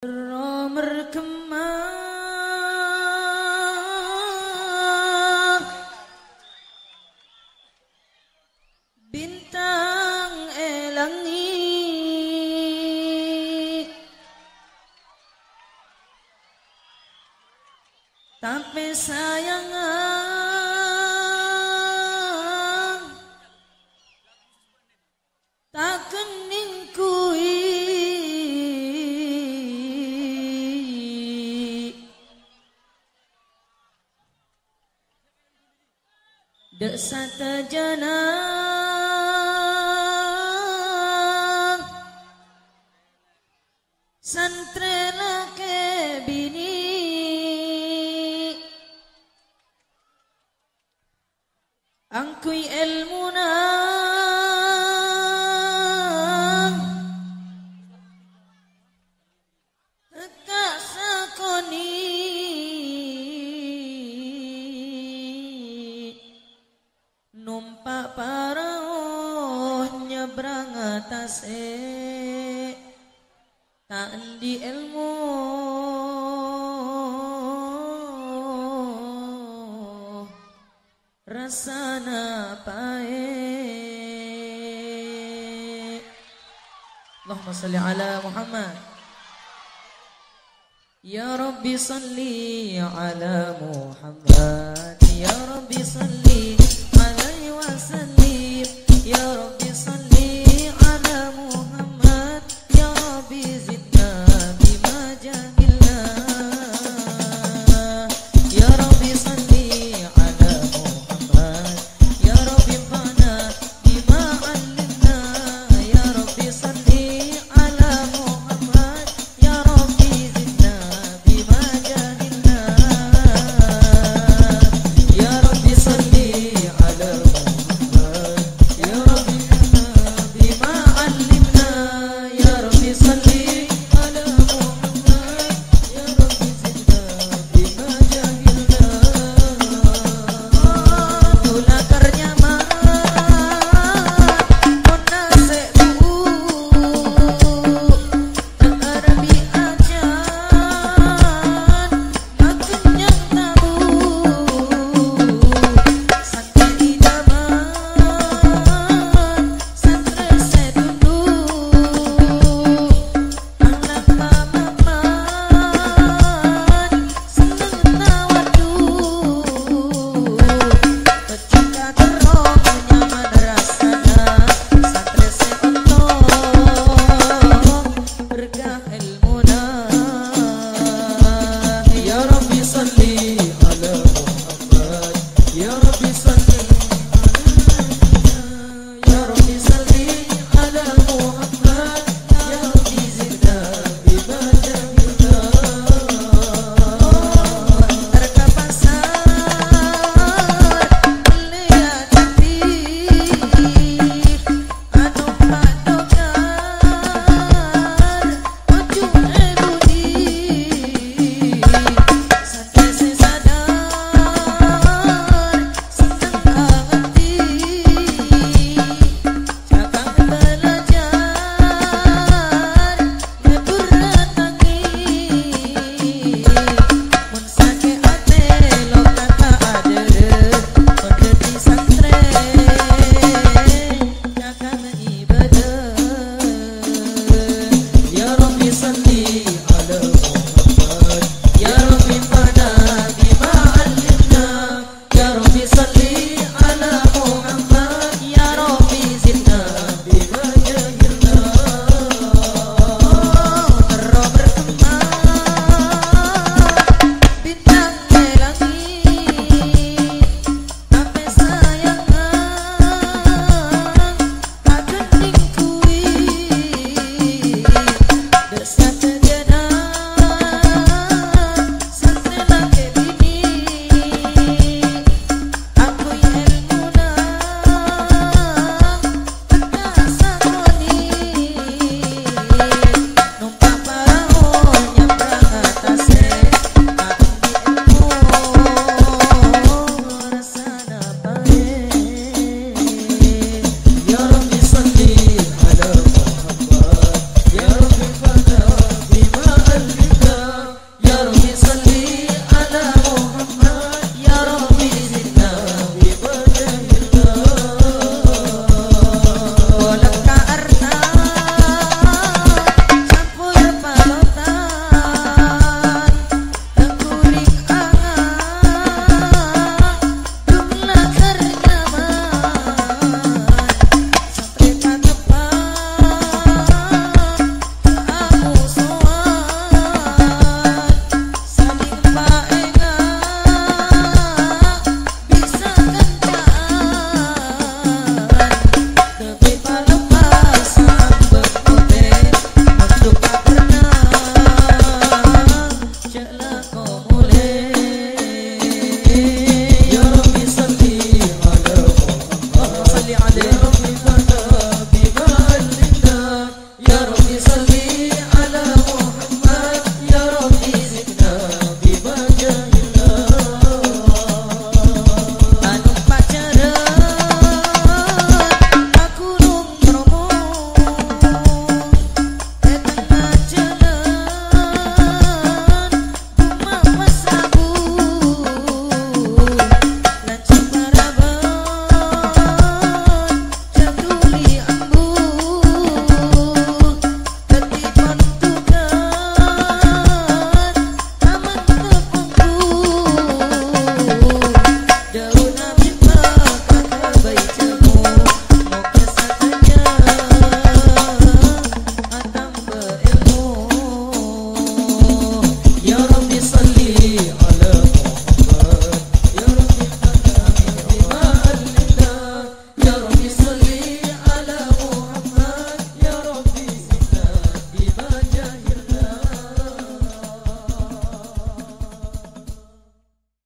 berkembang bintang elangi. Tapi sayang Dek sata nyebrang atas e tak di ilmu. Rasana pae Allahumma salli ala Muhammad. Ya Rabbi salli ala Muhammad. Ya Rabbi salli alaihi wasallim Ya Rabbi Ya Rabbi Sun